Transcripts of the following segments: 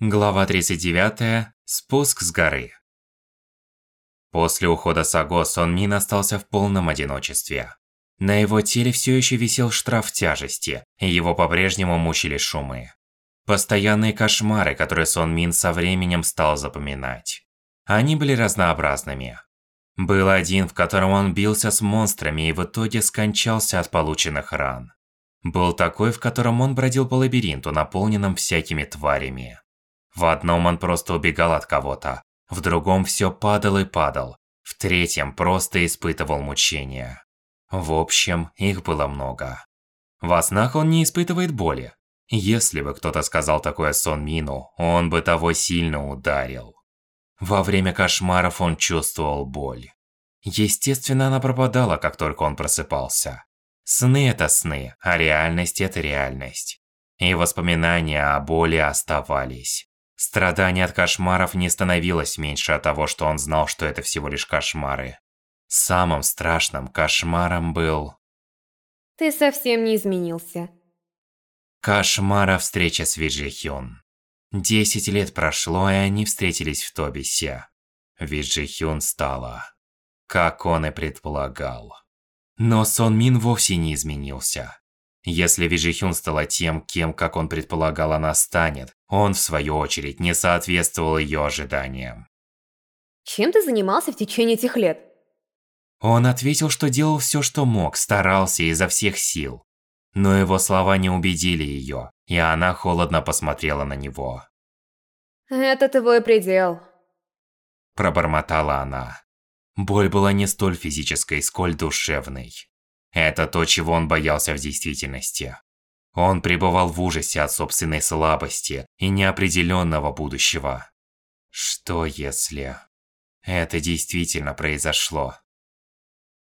Глава 39. Спуск с горы. После ухода Саго Сон Мин остался в полном одиночестве. На его теле все еще висел штраф тяжести, и его по-прежнему мучили шумы. Постоянные кошмары, которые Сон Мин со временем стал запоминать. Они были разнообразными. Был один, в котором он бился с монстрами и в итоге скончался от полученных ран. Был такой, в котором он бродил по лабиринту, наполненном всякими тварями. В одном он просто убегал от кого-то, в другом все падал и падал, в третьем просто испытывал мучения. В общем, их было много. Во снах он не испытывает боли. Если бы кто-то сказал такое Сон Мину, он бы того сильно ударил. Во время кошмаров он чувствовал боль. Естественно, она пропадала, как только он просыпался. Сны – это сны, а реальность – это реальность. И воспоминания о боли оставались. Страдание от кошмаров не становилось меньше от того, что он знал, что это всего лишь кошмары. Самым страшным кошмаром был... Ты совсем не изменился. Кошмара встреча с Виджи Хюн. Десять лет прошло, и они встретились в Тобисе. Виджи Хюн стала, как он и предполагал. Но Сон Мин вовсе не изменился. Если Вижихюн стала тем, кем, как он предполагал, она станет, он, в свою очередь, не соответствовал ее ожиданиям. Чем ты занимался в течение этих лет? Он ответил, что делал все, что мог, старался изо всех сил. Но его слова не убедили ее, и она холодно посмотрела на него. Это твой предел. Пробормотала она. Боль была не столь физической, сколь душевной. Это то, чего он боялся в действительности. Он пребывал в ужасе от собственной слабости и неопределенного будущего. Что если... Это действительно произошло?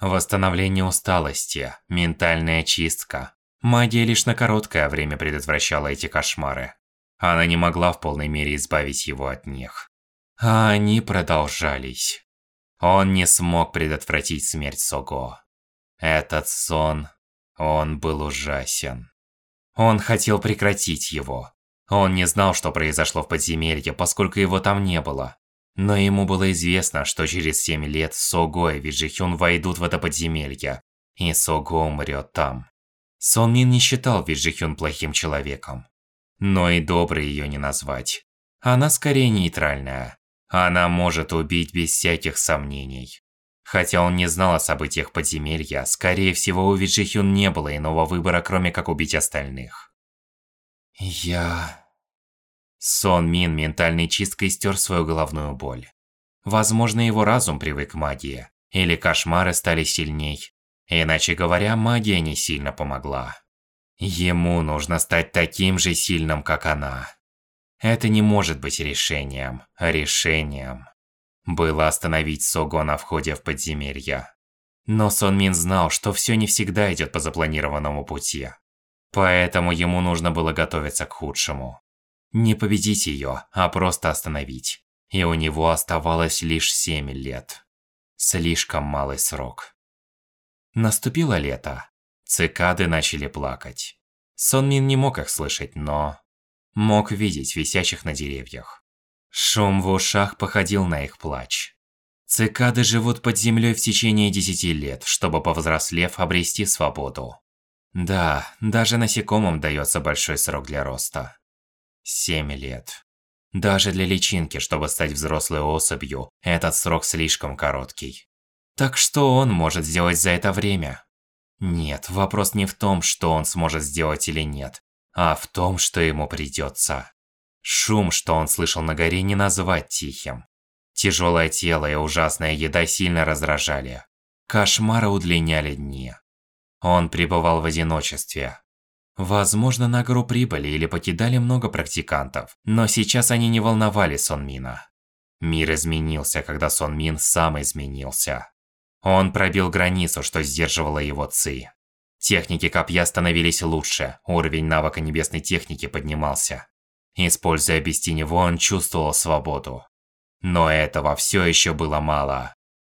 Восстановление усталости, ментальная чистка. Магия лишь на короткое время предотвращала эти кошмары. Она не могла в полной мере избавить его от них. А они продолжались. Он не смог предотвратить смерть Сого. Этот сон, он был ужасен. Он хотел прекратить его. Он не знал, что произошло в подземелье, поскольку его там не было. Но ему было известно, что через семь лет Сого и Виджихюн войдут в это подземелье, и Сого умрет там. Сон Мин не считал Виджихюн плохим человеком. Но и доброй ее не назвать. Она скорее нейтральная. Она может убить без всяких сомнений. Хотя он не знал о событиях подземелья, скорее всего у Виджихюн не было иного выбора, кроме как убить остальных. Я... Сон Мин ментальной чисткой стер свою головную боль. Возможно, его разум привык к магии, или кошмары стали сильней. Иначе говоря, магия не сильно помогла. Ему нужно стать таким же сильным, как она. Это не может быть решением. Решением было остановить Сого на входе в подземелье. Но Сон Мин знал, что все не всегда идет по запланированному пути. Поэтому ему нужно было готовиться к худшему. Не победить ее, а просто остановить. И у него оставалось лишь 7 лет. Слишком малый срок. Наступило лето. Цикады начали плакать. Сон Мин не мог их слышать, но мог видеть висящих на деревьях. Шум в ушах походил на их плач. Цикады живут под землей в течение десяти лет, чтобы, повзрослев, обрести свободу. Да, даже насекомым дается большой срок для роста. Семь лет. Даже для личинки, чтобы стать взрослой особью, этот срок слишком короткий. Так что он может сделать за это время? Нет, вопрос не в том, что он сможет сделать или нет, а в том, что ему придется. Шум, что он слышал на горе, не назвать тихим. Тяжелое тело и ужасная еда сильно раздражали. Кошмары удлиняли дни. Он пребывал в одиночестве. Возможно, на гору прибыли или покидали много практикантов, но сейчас они не волновали Сон Мина. Мир изменился, когда Сон Мин сам изменился. Он пробил границу, что сдерживало его ци. Техники копья становились лучше, уровень навыка небесной техники поднимался. Используя без теневого, он чувствовал свободу. Но этого все еще было мало.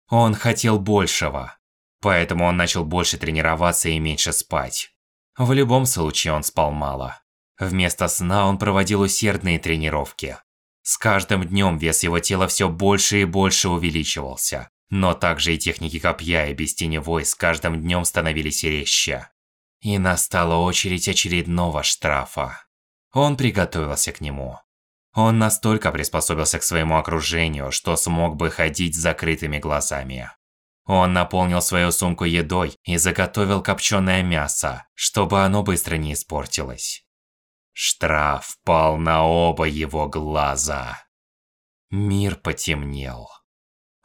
Он хотел большего. Поэтому он начал больше тренироваться и меньше спать. В любом случае он спал мало. Вместо сна он проводил усердные тренировки. С каждым днем вес его тела все больше и больше увеличивался. Но также и техники копья и без теневой с каждым днем становились резче. И настала очередь очередного штрафа. Он приготовился к нему. Он настолько приспособился к своему окружению, что смог бы ходить с закрытыми глазами. Он наполнил свою сумку едой и заготовил копченое мясо, чтобы оно быстро не испортилось. Штраф пал на оба его глаза. Мир потемнел.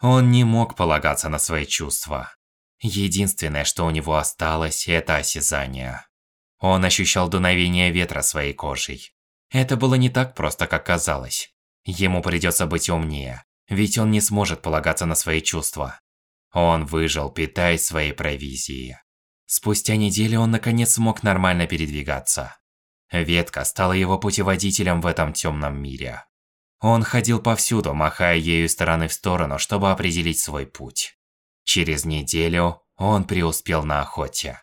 Он не мог полагаться на свои чувства. Единственное, что у него осталось, это осязание. Он ощущал дуновение ветра своей кожей. Это было не так просто, как казалось. Ему придется быть умнее, ведь он не сможет полагаться на свои чувства. Он выжил, питаясь своей провизией. Спустя неделю он наконец смог нормально передвигаться. Ветка стала его путеводителем в этом темном мире. Он ходил повсюду, махая ею из стороны в сторону, чтобы определить свой путь. Через неделю он преуспел на охоте.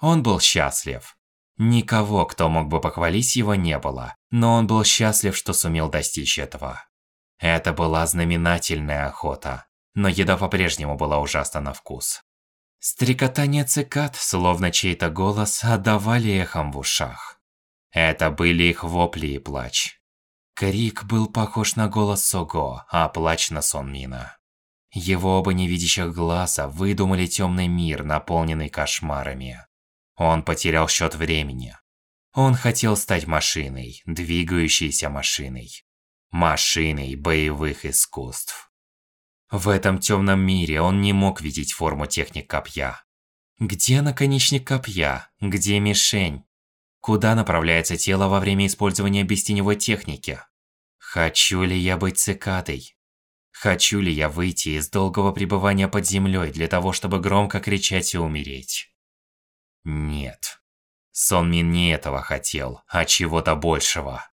Он был счастлив. Никого, кто мог бы похвалить его, не было, но он был счастлив, что сумел достичь этого. Это была знаменательная охота, но еда по-прежнему была ужасна на вкус. Стрекотание цикад, словно чей-то голос, отдавали эхом в ушах. Это были их вопли и плач. Крик был похож на голос Сого, а плач на сон Мина. Его оба невидящих глаза выдумали темный мир, наполненный кошмарами. Он потерял счет времени. Он хотел стать машиной, двигающейся машиной. Машиной боевых искусств. В этом темном мире он не мог видеть форму техник копья. Где наконечник копья? Где мишень? Куда направляется тело во время использования бестеневой техники? Хочу ли я быть цикадой? Хочу ли я выйти из долгого пребывания под землей для того, чтобы громко кричать и умереть? Нет. Сон Мин не этого хотел, а чего-то большего.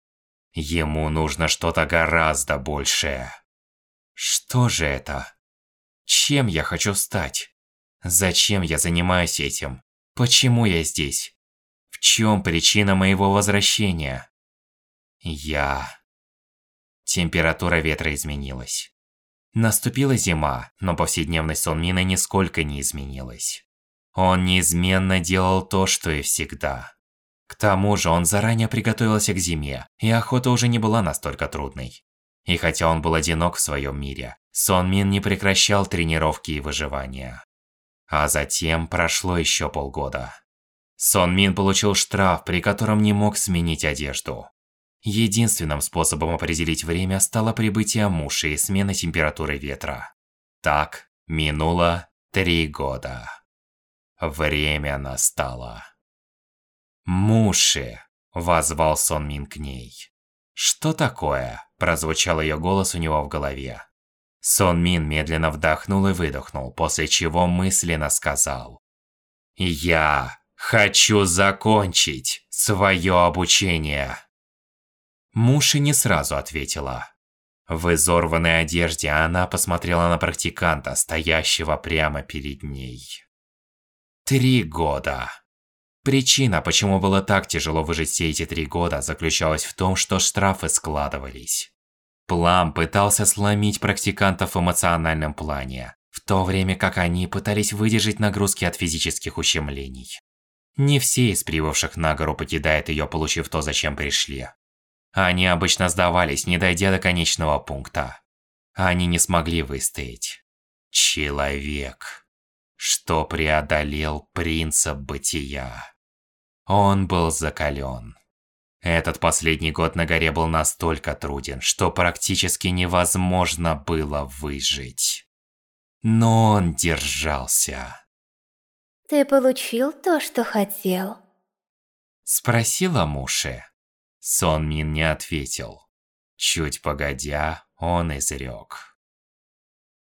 Ему нужно что-то гораздо большее. Что же это? Чем я хочу стать? Зачем я занимаюсь этим? Почему я здесь? В чем причина моего возвращения? Я... Температура ветра изменилась. Наступила зима, но повседневный сон Мина нисколько не изменилась. Он неизменно делал то, что и всегда. К тому же он заранее приготовился к зиме, и охота уже не была настолько трудной. И хотя он был одинок в своем мире, Сон Мин не прекращал тренировки и выживания. А затем прошло еще полгода. Сон Мин получил штраф, при котором не мог сменить одежду. Единственным способом определить время стало прибытие Муши и смена температуры ветра. Так, минуло три года. Время настало. «Муши!» – возвал Сон Мин к ней. «Что такое?» – прозвучал ее голос у него в голове. Сон Мин медленно вдохнул и выдохнул, после чего мысленно сказал. «Я хочу закончить свое обучение!» Муши не сразу ответила. В изорванной одежде она посмотрела на практиканта, стоящего прямо перед ней. Три года. Причина, почему было так тяжело выжить все эти три года, заключалась в том, что штрафы складывались. Плам пытался сломить практикантов в эмоциональном плане, в то время как они пытались выдержать нагрузки от физических ущемлений. Не все из прибывших на гору покидают ее, получив то, зачем пришли. Они обычно сдавались, не дойдя до конечного пункта. Они не смогли выстоять. Человек что преодолел принцип бытия. Он был закален. Этот последний год на горе был настолько труден, что практически невозможно было выжить. Но он держался. Ты получил то, что хотел? Спросила Муши. Сон Мин не ответил. Чуть погодя, он изрек.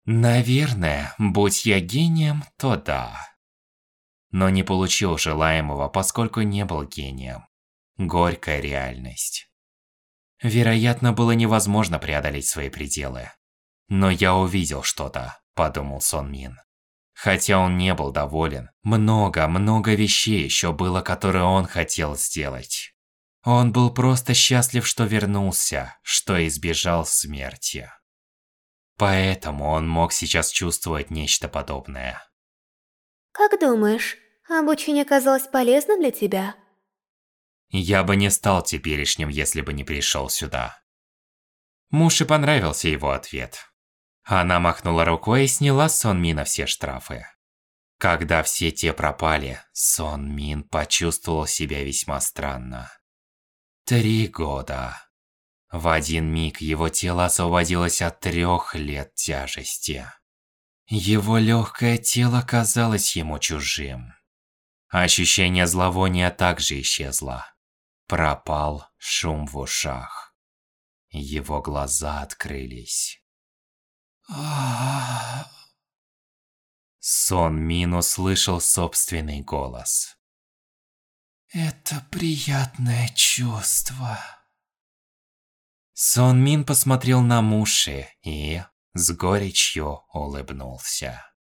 Наверное, будь я гением, то да. Но не получил желаемого, поскольку не был гением. Горькая реальность. Вероятно, было невозможно преодолеть свои пределы. Но я увидел что-то, подумал Сон Мин. Хотя он не был доволен, много-много вещей еще было, которые он хотел сделать. Он был просто счастлив, что вернулся, что избежал смерти. Поэтому он мог сейчас чувствовать нечто подобное. Как думаешь, обучение оказалось полезным для тебя? Я бы не стал теперешним, если бы не пришел сюда. Муше понравился его ответ. Она махнула рукой и сняла с Сон Мина все штрафы. Когда все те пропали, Сон Мин почувствовал себя весьма странно. Три года. В один миг его тело освободилось от трех лет тяжести. Его легкое тело казалось ему чужим. Ощущение зловония также исчезло. Пропал шум в ушах. Его глаза открылись. Сон Мин услышал собственный голос. Это приятное чувство. Сон Мин посмотрел на Муши и с горечью улыбнулся.